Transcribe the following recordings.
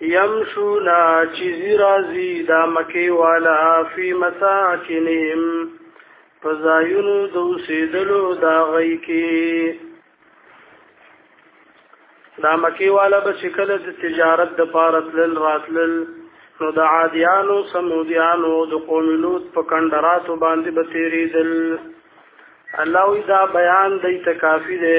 یمشونا چیزی رازی دا مکی والا فی مساکنهم فزایونو دوسیدلو دا غی کی دا مکی والا به شکل د تجارت د پارت لل راتلل نو د عادیانو سمودیانو د قوم لوط په کندراتو باندې به تیریدل الله دا بیان دی ته کافی دی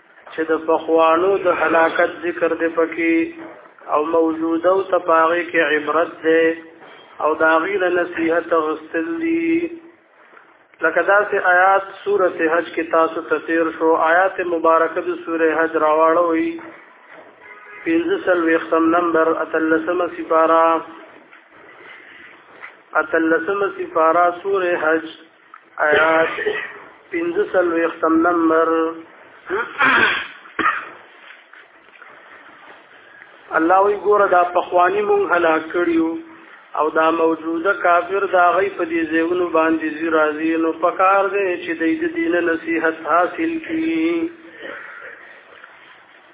چې د پخوانو د هلاکت ذکر دی پکې او موجوده او تپاغي کې عبرت دی او دا غیله نصیحت غستل دي لکه داسې آیات سورته حج کې تاسو ته تیر شو آیات مبارکه د سوره حج راوړوي پنځه سل وختم نمبر اتلسمه سپارا اتلسمه سپارا سوره حج آیات پنځه څلوېښتم نمبر الله وی ګوره دا پخوانی مونږ هلاک کړیو او دا موجوده کافر دا غي په دې زیونو باندې زی راځي نو پکار دی چې د دې دین نصیحت حاصل کړي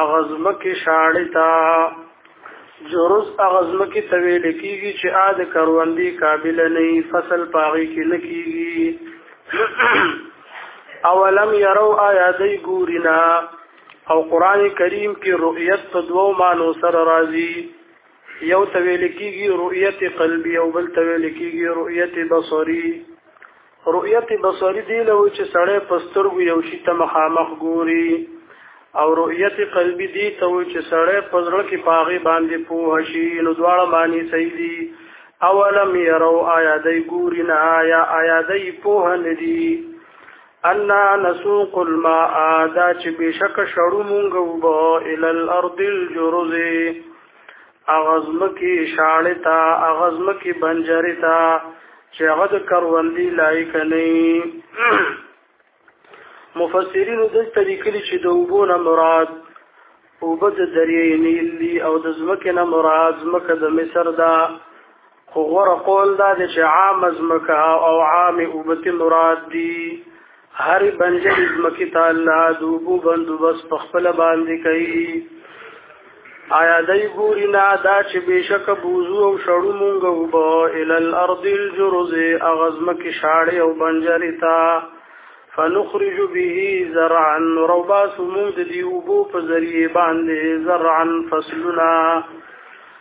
اغزم کې شاړې تا جرز اغزم کې تویل کیږي چې ا د کروندې قابل نه فصل پاغي کې نه کیږي اولم يروا آیا دی ګورینا او قران کریم کې رؤیت په دوو مانو سره راځي یو تویل کیږي رؤیت قلبي او بل تویل کیږي رؤیت بصري رؤیت بصری دی له چې سړی په سترګو یو شي ته مخامخ ګوري او رؤیت قلبي دی ته چې سړی په زړه کې پاغي باندې پوه شي نو دواړه معنی صحیح دي اولم يرو آیا دی ګوري نه آیا آیا دی پوه نه دي ان نسوق الماء دا چې بشک شړو مونږ وبو ال الارض الجرزه اغزمکی شاړې ته اغزمکی بنجری ته چې هغه د کروندې لایق نه مفسرین دلته لیکلي چې د اوبو نه مراد اوبه د دریای نیل دي او د ځمکې نه مراد ځمکه د مصر ده خو غوره قول دا دی چې عام ځمکه او عامې اوبتې مراد دي هرې بنجرې ځمکې ته الله د اوبو بندوبست په خپله باندې کوي آیا دای ګوري نه دا چې بشک بوزو او شړو مونږ وبو ال الارض الجرز اغزم کې شاړې او بنجرې تا فنخرج به زرعا ربا سمود دی وبو په ذریعہ باندې زرعا فصلنا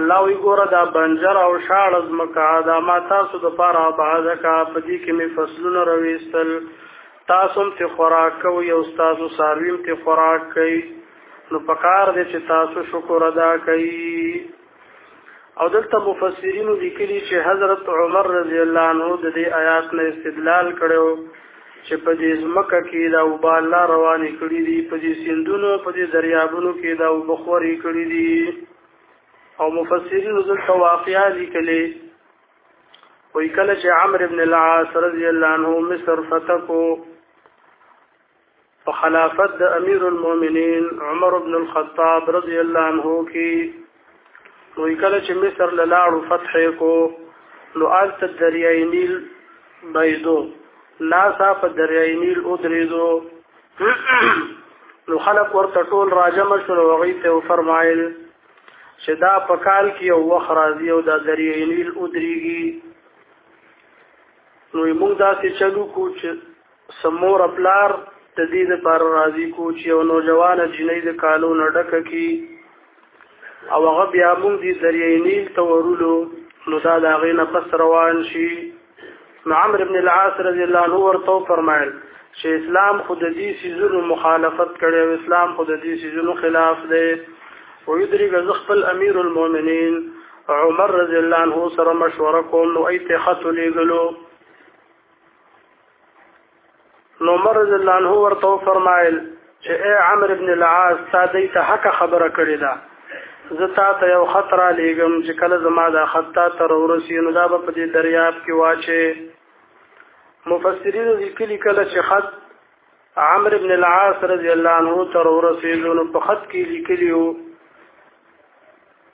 الله وی ګوره دا بنجر او شاړه ځمکه دا ما تاسو د پاره آباده کا په دې کې مې فصلونه رويستل تاسو هم ته خوراک کوئ او تاسو سارویم ته خوراک کوي نو پکار دې چې تاسو شکر ادا کړئ او دلته مفسرین لیکلي چې حضرت عمر رضی الله عنه د دې آیات نه استدلال کړو چې په دې ځمکه کې دا وباله روانې کړې دي په دې سندونو په دې دریابونو کې دا وبخوري کړې دي او مفسرین دلته واقعا لیکلي وی کله چې عمرو ابن العاص رضی الله عنه مصر فتح کو په خلافت د امیر المؤمنین عمر ابن الخطاب رضی الله عنه کې وی کله چې مصر لاړو فتح کو نو آل تدریای نیل بيدو ناسا په دریای نیل او دریدو نو خلق ورته ټول راجم شول او غي ته فرمایل چې دا په کال کې یو وخت راځي او دا درې نیل ودرېږي نو موږ دا چې چلو کو چې سمور خپلار تدید پر راضی کو چې یو نوجوان جنې د کالو نډک کی او هغه بیا موږ دې دریای نیل ته ورولو نو دا د هغې نه پس روان شي نو عمرو بن العاص رضی الله عنه ورته وفرمایل چې اسلام خو د دې سیزونو مخالفت کړي او اسلام خو د دې سیزونو خلاف دی او یدري غز خپل امیر المؤمنین عمر رضی الله عنه سره مشوره کوم نو ایت خط لګلو نو عمر رضی الله عنه ورته فرمایل چې اے عمرو ابن العاص تا دې ته حق خبره کړې ده زه تا ته یو خطر لېږم چې کله زما دا خطا تر ورسی نو دا په دې دریاب کې واچې مفسرین لیکلي کله چې خط عمرو ابن العاص رضی الله عنه تر ورسی نو په خط کې لیکلی وو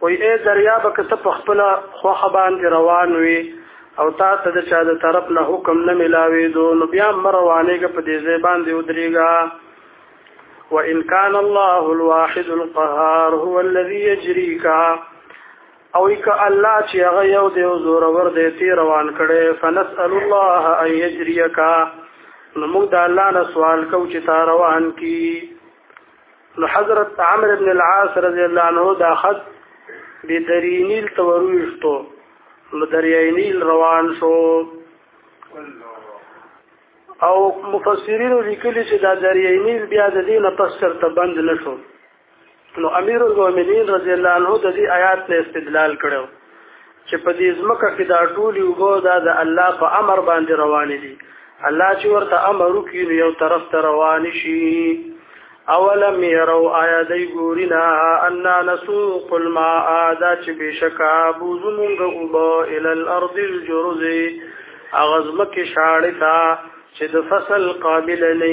وای اے دریاب که ته په خپل خوخه باندې روان وي او تا ته د چا د طرف نه حکم نه ملاوي دو نو بیا مروانېږه په دې ځای باندې ودرېږه وان كان الله الواحد القهار هو الذي يجريك او یک الله چې هغه یو دی او زور ور دی تی روان کړي فنسأل الله ان يجريك نو موږ د الله نه سوال کو چې تا روان کی نو حضرت عمرو بن العاص رضی الله عنه دا خط به درینیل تورويشتو نو درینیل روان شو او مفسرین لیکلي چې دا درینیل بیا د دینه پس چرته بند نشو نو امیر المؤمنین رضی الله عنه د دې آیات له استدلال کړو چې په دې ځمکه کې دا ټولې اوبه دا د الله په امر باندې روانې دي الله چې ورته امر وکړي نو یو طرف ته روان شي اولم يروا آیا دی ګورینا ان نسوق الماء دا چې بشکا بوزمونږ اوبه ال الارض الجرز اغزمک شاړتا چې د فصل قابل نه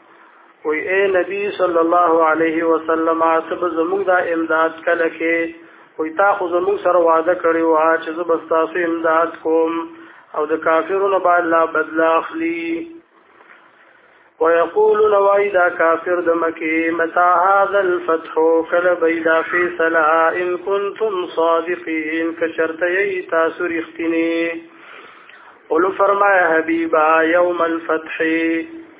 وی اے نبی صلی الله علیه وسلم سب زموږ دا امداد کله کې وی تا خو زموږ سره وعده کړی و چې زه بس تاسو امداد کوم او د کافرونو باندې لا بدلا اخلي ويقولون واذا كافر دمكي متى هذا الفتح كل بيدا في سلا ان كنتم صادقين كشرت يي تاسو رښتینی قل فرمای حبیبا یوم الفتح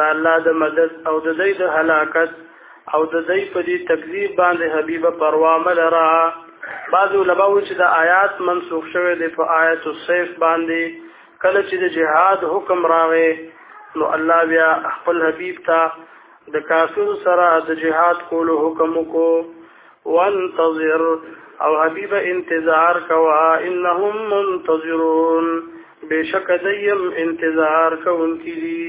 دا الله د مدد او د دې د هلاکت او د دې په دې تکذیب باندې حبیبه پروا ملرا بعضو لباو چې د آیات منسوخ شوه د په آیت السیف باندې کله چې د جهاد حکم راغی نو الله بیا خپل حبیب ته د کافر سره د جهاد کولو حکم وکړو وانتظر او حبیب انتظار کوا انهم منتظرون بشک دیم انتظار کوونکی دي